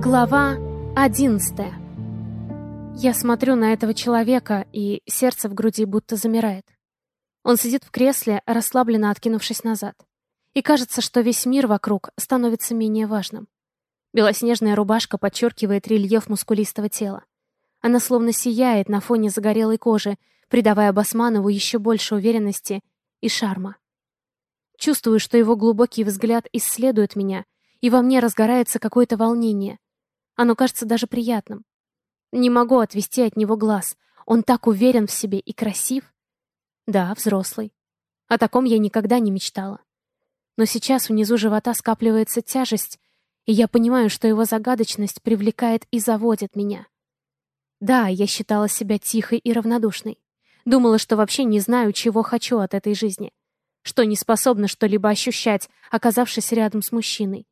Глава одиннадцатая. Я смотрю на этого человека, и сердце в груди будто замирает. Он сидит в кресле, расслабленно откинувшись назад. И кажется, что весь мир вокруг становится менее важным. Белоснежная рубашка подчеркивает рельеф мускулистого тела. Она словно сияет на фоне загорелой кожи, придавая Басманову еще больше уверенности и шарма. Чувствую, что его глубокий взгляд исследует меня, и во мне разгорается какое-то волнение. Оно кажется даже приятным. Не могу отвести от него глаз. Он так уверен в себе и красив. Да, взрослый. О таком я никогда не мечтала. Но сейчас внизу живота скапливается тяжесть, и я понимаю, что его загадочность привлекает и заводит меня. Да, я считала себя тихой и равнодушной. Думала, что вообще не знаю, чего хочу от этой жизни. Что не способна что-либо ощущать, оказавшись рядом с мужчиной.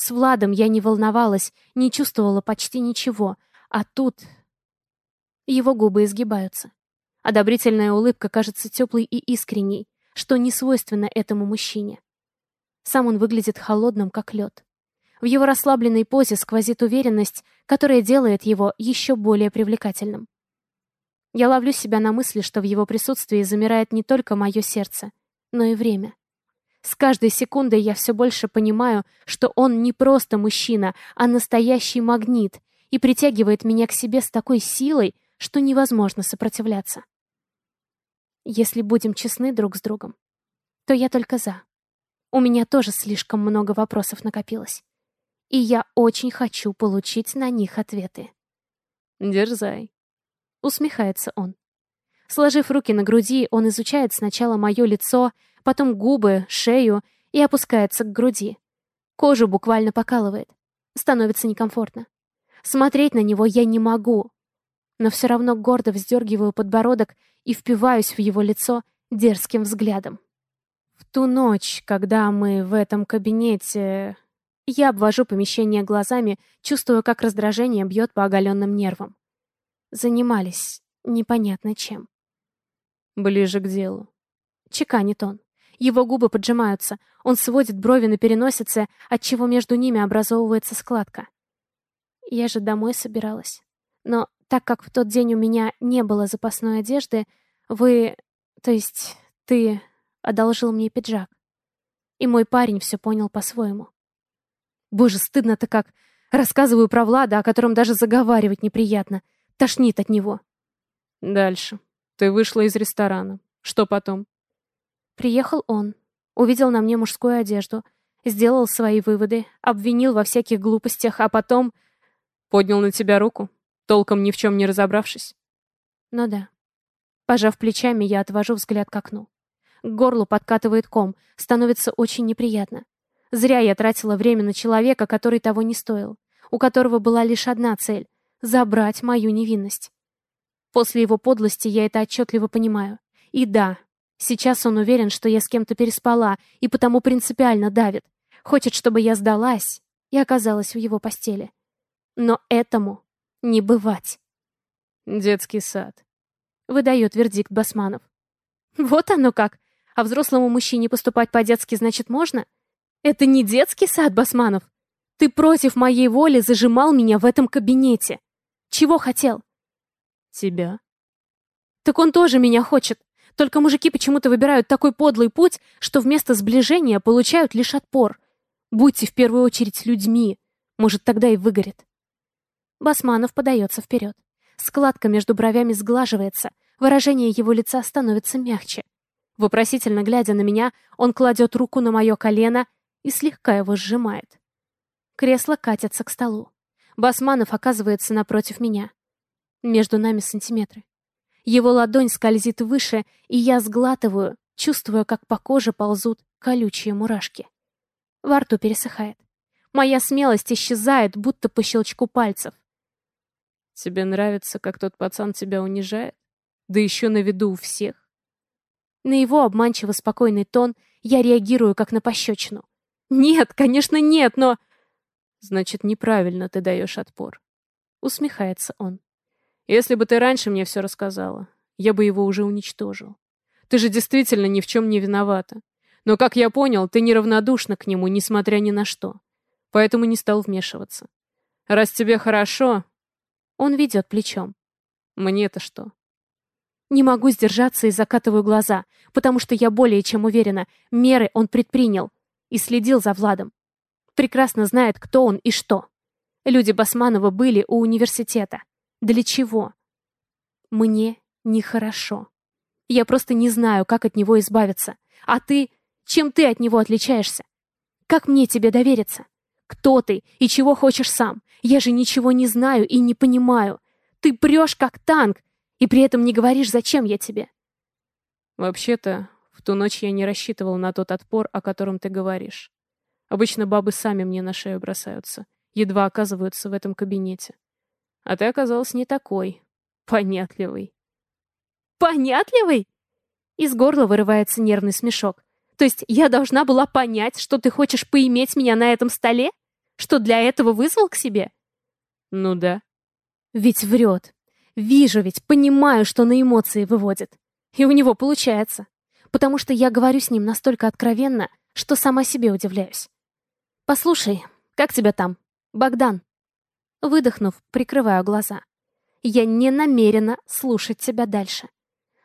С Владом я не волновалась, не чувствовала почти ничего. А тут... Его губы изгибаются. Одобрительная улыбка кажется теплой и искренней, что не свойственно этому мужчине. Сам он выглядит холодным, как лед. В его расслабленной позе сквозит уверенность, которая делает его еще более привлекательным. Я ловлю себя на мысли, что в его присутствии замирает не только мое сердце, но и время. С каждой секундой я все больше понимаю, что он не просто мужчина, а настоящий магнит и притягивает меня к себе с такой силой, что невозможно сопротивляться. Если будем честны друг с другом, то я только за. У меня тоже слишком много вопросов накопилось и я очень хочу получить на них ответы. «Дерзай», — усмехается он. Сложив руки на груди, он изучает сначала мое лицо, потом губы, шею и опускается к груди. Кожу буквально покалывает. Становится некомфортно. Смотреть на него я не могу. Но все равно гордо вздергиваю подбородок и впиваюсь в его лицо дерзким взглядом. В ту ночь, когда мы в этом кабинете я обвожу помещение глазами, чувствуя, как раздражение бьет по оголенным нервам. Занимались непонятно чем. Ближе к делу. Чеканит он. Его губы поджимаются, он сводит брови на переносице, отчего между ними образовывается складка. Я же домой собиралась. Но так как в тот день у меня не было запасной одежды, вы, то есть ты, одолжил мне пиджак. И мой парень все понял по-своему. Боже, стыдно-то как. Рассказываю про Влада, о котором даже заговаривать неприятно. Тошнит от него. Дальше. Ты вышла из ресторана. Что потом? Приехал он. Увидел на мне мужскую одежду. Сделал свои выводы. Обвинил во всяких глупостях, а потом... Поднял на тебя руку, толком ни в чем не разобравшись. Ну да. Пожав плечами, я отвожу взгляд к окну. К горлу подкатывает ком, становится очень неприятно. Зря я тратила время на человека, который того не стоил, у которого была лишь одна цель — забрать мою невинность. После его подлости я это отчетливо понимаю. И да, сейчас он уверен, что я с кем-то переспала, и потому принципиально давит. Хочет, чтобы я сдалась и оказалась в его постели. Но этому не бывать. Детский сад. Выдает вердикт Басманов. Вот оно как. А взрослому мужчине поступать по-детски значит можно? Это не детский сад, Басманов. Ты против моей воли зажимал меня в этом кабинете. Чего хотел? Тебя. Так он тоже меня хочет. Только мужики почему-то выбирают такой подлый путь, что вместо сближения получают лишь отпор. Будьте в первую очередь людьми. Может, тогда и выгорит. Басманов подается вперед. Складка между бровями сглаживается, выражение его лица становится мягче. Вопросительно глядя на меня, он кладет руку на мое колено и слегка его сжимает. Кресло катится к столу. Басманов оказывается напротив меня. Между нами сантиметры. Его ладонь скользит выше, и я сглатываю, чувствуя, как по коже ползут колючие мурашки. Во рту пересыхает. Моя смелость исчезает, будто по щелчку пальцев. «Тебе нравится, как тот пацан тебя унижает? Да еще на виду у всех?» На его обманчиво спокойный тон я реагирую, как на пощечину. «Нет, конечно, нет, но...» «Значит, неправильно ты даешь отпор», — усмехается он. «Если бы ты раньше мне все рассказала, я бы его уже уничтожил. Ты же действительно ни в чем не виновата. Но, как я понял, ты неравнодушна к нему, несмотря ни на что. Поэтому не стал вмешиваться. Раз тебе хорошо... Он ведет плечом. Мне-то что? Не могу сдержаться и закатываю глаза, потому что я более чем уверена, меры он предпринял и следил за Владом. Прекрасно знает, кто он и что. Люди Басманова были у университета. Для чего? Мне нехорошо. Я просто не знаю, как от него избавиться. А ты... Чем ты от него отличаешься? Как мне тебе довериться? Кто ты и чего хочешь сам? Я же ничего не знаю и не понимаю. Ты прешь как танк, и при этом не говоришь, зачем я тебе. Вообще-то, в ту ночь я не рассчитывал на тот отпор, о котором ты говоришь. Обычно бабы сами мне на шею бросаются, едва оказываются в этом кабинете. А ты оказалась не такой. Понятливый. Понятливый? Из горла вырывается нервный смешок. То есть я должна была понять, что ты хочешь поиметь меня на этом столе? Что для этого вызвал к себе? Ну да. Ведь врет. Вижу ведь, понимаю, что на эмоции выводит. И у него получается. Потому что я говорю с ним настолько откровенно, что сама себе удивляюсь. «Послушай, как тебя там? Богдан?» Выдохнув, прикрываю глаза. «Я не намерена слушать тебя дальше.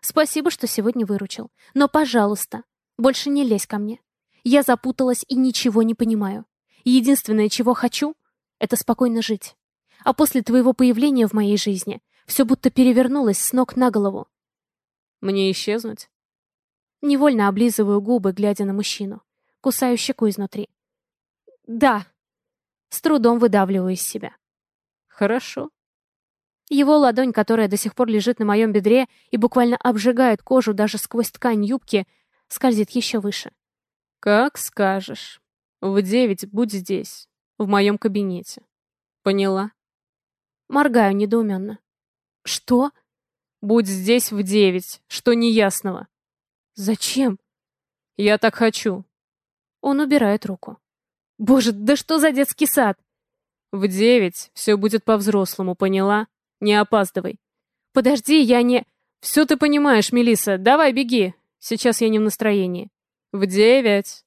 Спасибо, что сегодня выручил. Но, пожалуйста, больше не лезь ко мне. Я запуталась и ничего не понимаю. Единственное, чего хочу, это спокойно жить. А после твоего появления в моей жизни все будто перевернулось с ног на голову. Мне исчезнуть? Невольно облизываю губы, глядя на мужчину. Кусаю щеку изнутри. Да. С трудом выдавливаю из себя. Хорошо. Его ладонь, которая до сих пор лежит на моем бедре и буквально обжигает кожу даже сквозь ткань юбки, скользит еще выше. «Как скажешь. В девять будь здесь, в моем кабинете. Поняла?» Моргаю недоуменно. «Что?» «Будь здесь в девять, что неясного». «Зачем?» «Я так хочу». Он убирает руку. «Боже, да что за детский сад?» «В девять все будет по-взрослому, поняла? Не опаздывай». «Подожди, я не...» «Все ты понимаешь, Мелиса, давай беги. Сейчас я не в настроении. В девять.